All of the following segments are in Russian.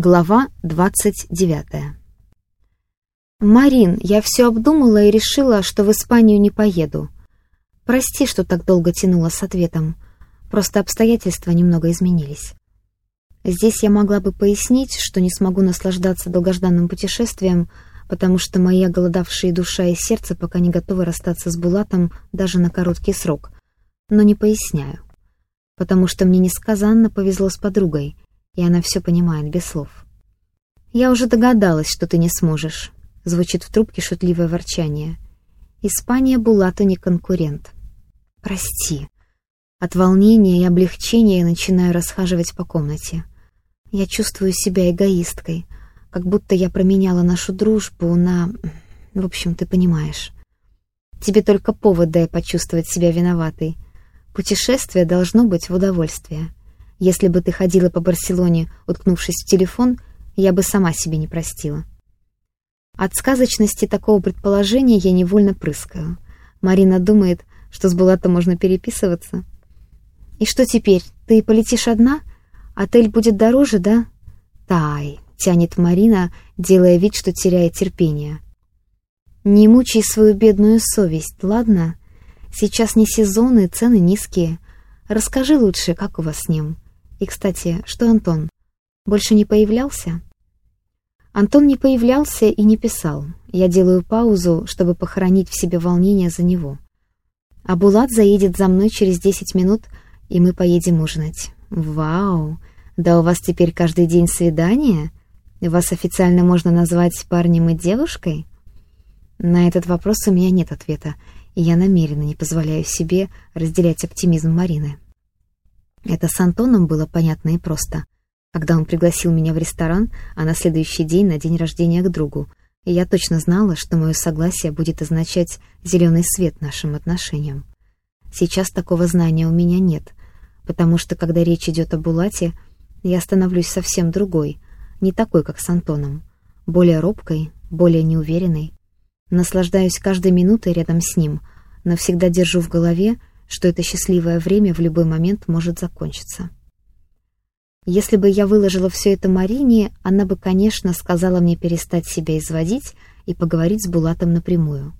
Глава 29. «Марин, я все обдумала и решила, что в Испанию не поеду. Прости, что так долго тянула с ответом. Просто обстоятельства немного изменились. Здесь я могла бы пояснить, что не смогу наслаждаться долгожданным путешествием, потому что моя голодавшие душа и сердце пока не готовы расстаться с Булатом даже на короткий срок. Но не поясняю. Потому что мне несказанно повезло с подругой — и она все понимает без слов. «Я уже догадалась, что ты не сможешь», — звучит в трубке шутливое ворчание. «Испания Булату не конкурент». «Прости». От волнения и облегчения я начинаю расхаживать по комнате. Я чувствую себя эгоисткой, как будто я променяла нашу дружбу на... В общем, ты понимаешь. Тебе только повод дай почувствовать себя виноватой. Путешествие должно быть в удовольствие. Если бы ты ходила по Барселоне, уткнувшись в телефон, я бы сама себе не простила. От сказочности такого предположения я невольно прыскаю. Марина думает, что с Булатом можно переписываться. «И что теперь? Ты полетишь одна? Отель будет дороже, да?» «Тай», — тянет Марина, делая вид, что теряет терпение. «Не мучай свою бедную совесть, ладно? Сейчас не сезон и цены низкие. Расскажи лучше, как у вас с ним. И, кстати, что Антон? Больше не появлялся? Антон не появлялся и не писал. Я делаю паузу, чтобы похоронить в себе волнение за него. А Булат заедет за мной через десять минут, и мы поедем ужинать. Вау! Да у вас теперь каждый день свидание? Вас официально можно назвать парнем и девушкой? На этот вопрос у меня нет ответа, и я намеренно не позволяю себе разделять оптимизм Марины. Это с Антоном было понятно и просто. Когда он пригласил меня в ресторан, а на следующий день на день рождения к другу, и я точно знала, что мое согласие будет означать зеленый свет нашим отношениям. Сейчас такого знания у меня нет, потому что, когда речь идет о Булате, я становлюсь совсем другой, не такой, как с Антоном, более робкой, более неуверенной. Наслаждаюсь каждой минутой рядом с ним, но всегда держу в голове, что это счастливое время в любой момент может закончиться. Если бы я выложила все это Марине, она бы, конечно, сказала мне перестать себя изводить и поговорить с Булатом напрямую.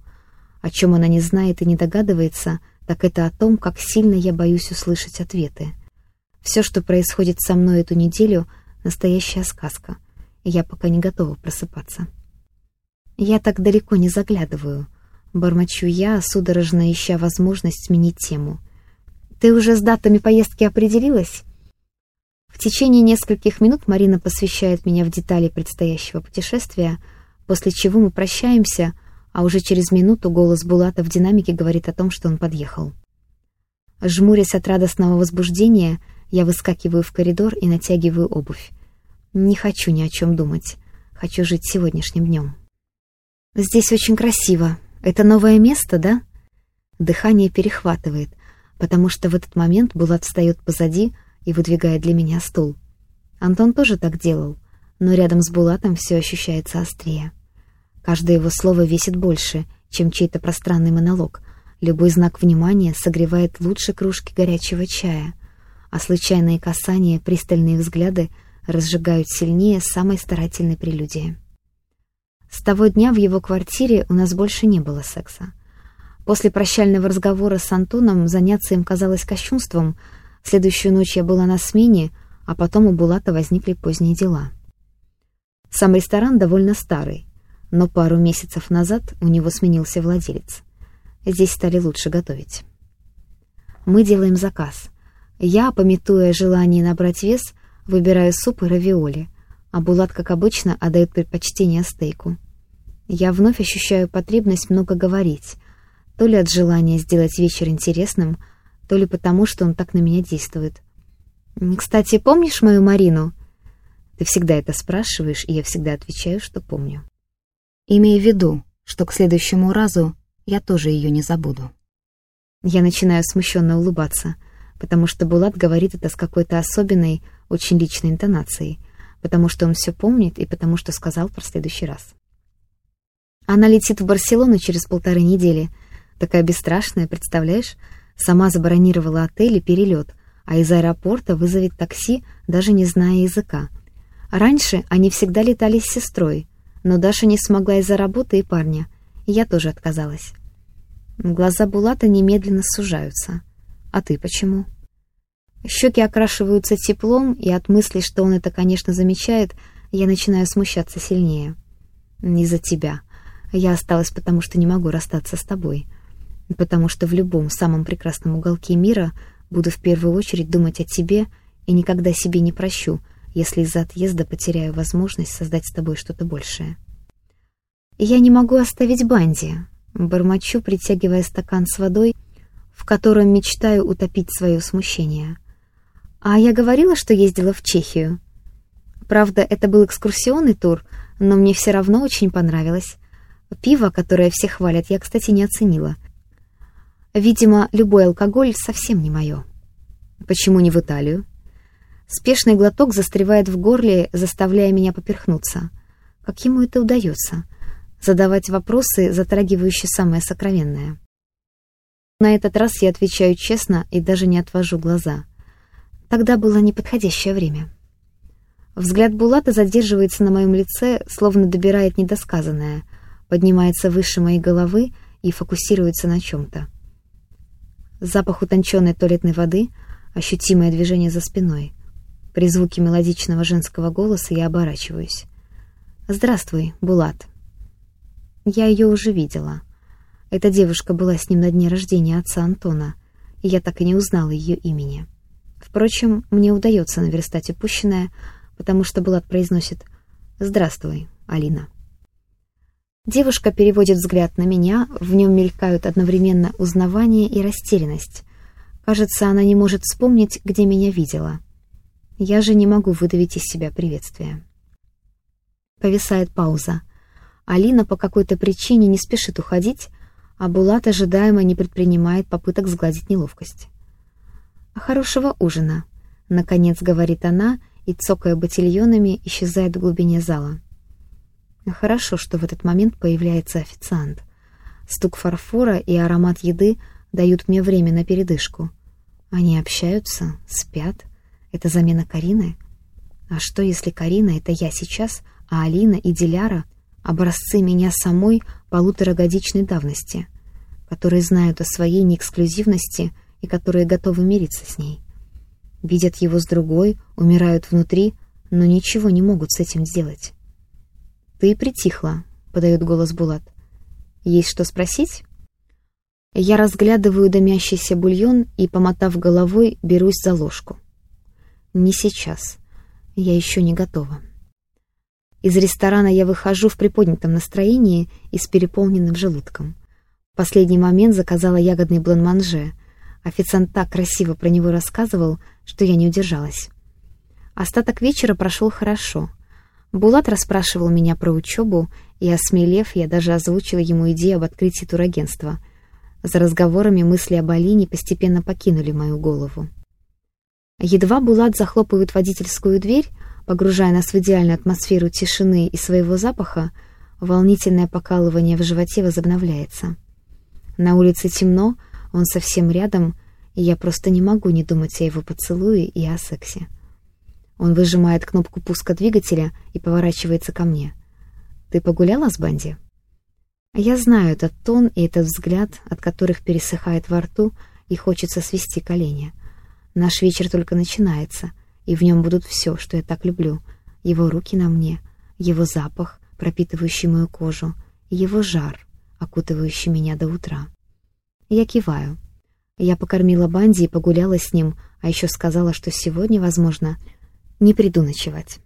О чем она не знает и не догадывается, так это о том, как сильно я боюсь услышать ответы. Все, что происходит со мной эту неделю, настоящая сказка, и я пока не готова просыпаться. Я так далеко не заглядываю — Бормочу я, судорожно ища возможность сменить тему. «Ты уже с датами поездки определилась?» В течение нескольких минут Марина посвящает меня в детали предстоящего путешествия, после чего мы прощаемся, а уже через минуту голос Булата в динамике говорит о том, что он подъехал. Жмурясь от радостного возбуждения, я выскакиваю в коридор и натягиваю обувь. Не хочу ни о чем думать. Хочу жить сегодняшним днем. «Здесь очень красиво», это новое место, да? Дыхание перехватывает, потому что в этот момент Булат встает позади и выдвигает для меня стул. Антон тоже так делал, но рядом с Булатом все ощущается острее. Каждое его слово весит больше, чем чей-то пространный монолог. Любой знак внимания согревает лучше кружки горячего чая, а случайные касания, пристальные взгляды разжигают сильнее самой старательной прелюдии. С того дня в его квартире у нас больше не было секса. После прощального разговора с Антоном заняться им казалось кощунством. Следующую ночь я была на смене, а потом у Булата возникли поздние дела. Сам ресторан довольно старый, но пару месяцев назад у него сменился владелец. Здесь стали лучше готовить. Мы делаем заказ. Я, пометуя желание набрать вес, выбираю суп и равиоли — а Булат, как обычно, отдает предпочтение стейку. Я вновь ощущаю потребность много говорить, то ли от желания сделать вечер интересным, то ли потому, что он так на меня действует. «Кстати, помнишь мою Марину?» Ты всегда это спрашиваешь, и я всегда отвечаю, что помню. Имея в виду, что к следующему разу я тоже ее не забуду. Я начинаю смущенно улыбаться, потому что Булат говорит это с какой-то особенной, очень личной интонацией — потому что он все помнит и потому что сказал про следующий раз. Она летит в Барселону через полторы недели. Такая бесстрашная, представляешь? Сама забронировала отель и перелет, а из аэропорта вызовет такси, даже не зная языка. Раньше они всегда летали с сестрой, но Даша не смогла из-за работы и парня, я тоже отказалась. Глаза Булата немедленно сужаются. А ты почему? Щеки окрашиваются теплом, и от мысли, что он это, конечно, замечает, я начинаю смущаться сильнее. Из-за тебя. Я осталась, потому что не могу расстаться с тобой. Потому что в любом самом прекрасном уголке мира буду в первую очередь думать о тебе и никогда себе не прощу, если из-за отъезда потеряю возможность создать с тобой что-то большее. Я не могу оставить Банди. Бормочу, притягивая стакан с водой, в котором мечтаю утопить свое смущение. А я говорила, что ездила в Чехию. Правда, это был экскурсионный тур, но мне все равно очень понравилось. Пиво, которое все хвалят, я, кстати, не оценила. Видимо, любой алкоголь совсем не мое. Почему не в Италию? Спешный глоток застревает в горле, заставляя меня поперхнуться. Как ему это удается? Задавать вопросы, затрагивающие самое сокровенное. На этот раз я отвечаю честно и даже не отвожу глаза. Тогда было неподходящее время. Взгляд Булата задерживается на моем лице, словно добирает недосказанное, поднимается выше моей головы и фокусируется на чем-то. Запах утонченной туалетной воды, ощутимое движение за спиной. При звуке мелодичного женского голоса я оборачиваюсь. «Здравствуй, Булат». Я ее уже видела. Эта девушка была с ним на дне рождения отца Антона, и я так и не узнала ее имени. Впрочем, мне удается наверстать упущенное — потому что Булат произносит «Здравствуй, Алина». Девушка переводит взгляд на меня, в нем мелькают одновременно узнавание и растерянность. Кажется, она не может вспомнить, где меня видела. Я же не могу выдавить из себя приветствие. Повисает пауза. Алина по какой-то причине не спешит уходить, а Булат ожидаемо не предпринимает попыток сгладить неловкость. «Хорошего ужина», — наконец говорит она и, цокая ботильонами, исчезает в глубине зала. Хорошо, что в этот момент появляется официант. Стук фарфора и аромат еды дают мне время на передышку. Они общаются, спят. Это замена Карины? А что, если Карина — это я сейчас, а Алина и Диляра — образцы меня самой полуторагодичной давности, которые знают о своей неэксклюзивности и которые готовы мириться с ней? видят его с другой, умирают внутри, но ничего не могут с этим сделать. «Ты притихла», — подает голос Булат. «Есть что спросить?» Я разглядываю дымящийся бульон и, помотав головой, берусь за ложку. «Не сейчас. Я еще не готова». Из ресторана я выхожу в приподнятом настроении и с переполненным желудком. В последний момент заказала ягодный блан-манже — Официант так красиво про него рассказывал, что я не удержалась. Остаток вечера прошел хорошо. Булат расспрашивал меня про учебу, и, осмелев, я даже озвучила ему идею об открытии турагентства. За разговорами мысли об Алине постепенно покинули мою голову. Едва Булат захлопывает водительскую дверь, погружая нас в идеальную атмосферу тишины и своего запаха, волнительное покалывание в животе возобновляется. На улице темно, он совсем рядом, и я просто не могу не думать о его поцелуе и о сексе. Он выжимает кнопку пуска двигателя и поворачивается ко мне. «Ты погуляла с Банди?» Я знаю этот тон и этот взгляд, от которых пересыхает во рту и хочется свести колени. Наш вечер только начинается, и в нем будут все, что я так люблю. Его руки на мне, его запах, пропитывающий мою кожу, его жар, окутывающий меня до утра. Я киваю. Я покормила Банди и погуляла с ним, а еще сказала, что сегодня, возможно, не приду ночевать.